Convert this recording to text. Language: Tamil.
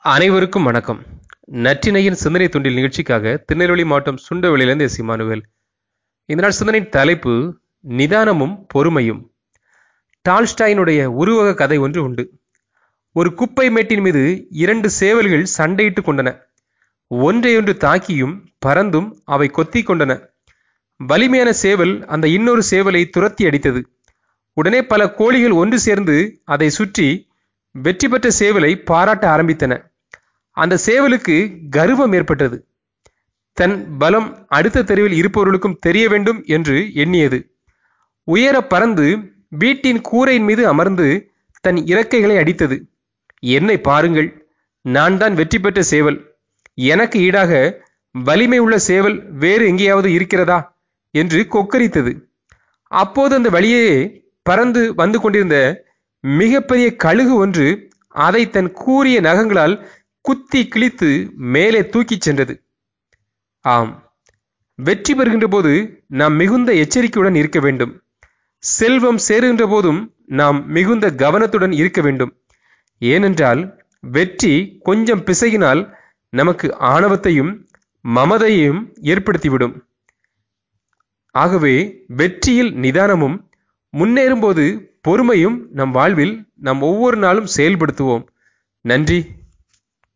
அனைவருக்கும் வணக்கம். நற்றினையின் சிந்தனை துண்டில் நிகழ்ச்சிக்காக திருநெல்வேலி மாவட்டம் சுண்டவெளியிலிருந்து எஸ். இமானுவேல். இந்த நாள் சிந்தனையின் தலைப்பு நிதானமும் பொறுமையும். டால்ஸ்டாயினுடைய உருவக கதை ஒன்று உண்டு. ஒரு குப்பை மேட்டின் மீது இரண்டு சேவல்கள் சண்டையிட்டுக் கொண்டன. ஒன்றையொன்று தாக்கியும் பறந்தும் அவை கொத்தி கொண்டன. வலிமையான சேவல் அந்த இன்னொரு சேவலை துரத்தி அடித்தது. உடனே பல கோழிகள் ஒன்று சேர்ந்து அதை சுற்றி வெற்றி பெற்ற சேவலை பாராட்ட ஆரம்பித்தன. அந்த சேவலுக்கு கர்வம் ஏற்பட்டது. தன் பலம் அடுத்த தெருவில் இருப்பவர்களுக்கும் தெரிய வேண்டும் என்று எண்ணியது. உயர பறந்து வீட்டின் கூரையின் மீது அமர்ந்து தன் இறக்கைகளை அடித்தது. என்னை பாருங்கள் நான் தான் வெற்றி பெற்ற சேவல். எனக்கு ஈடாக வலிமை உள்ள சேவல் வேறு எங்கேயாவது இருக்கிறதா? என்று கொக்கரித்தது. அப்போது அந்த வழியே பறந்து வந்து கொண்டிருந்த மிகப்பெரிய கழுகு ஒன்று அதை தன் கூறிய நகங்களால் குத்தி கிழித்து மேலே தூக்கிச் சென்றது. ஆம் வெற்றி பெறுகின்ற போது நாம் மிகுந்த எச்சரிக்கையுடன் இருக்க வேண்டும். செல்வம் சேருகின்ற போதும் நாம் மிகுந்த கவனத்துடன் இருக்க வேண்டும். ஏனென்றால் வெற்றி கொஞ்சம் பிசகினால் நமக்கு ஆணவத்தையும் மமதையையும் ஏற்படுத்திவிடும். ஆகவே வெற்றியில் நிதானமும் முன்னேறும்போது பொறுமையும் நம் வாழ்வில் நாம் ஒவ்வொரு நாளும் செயல்படுத்துவோம். நன்றி.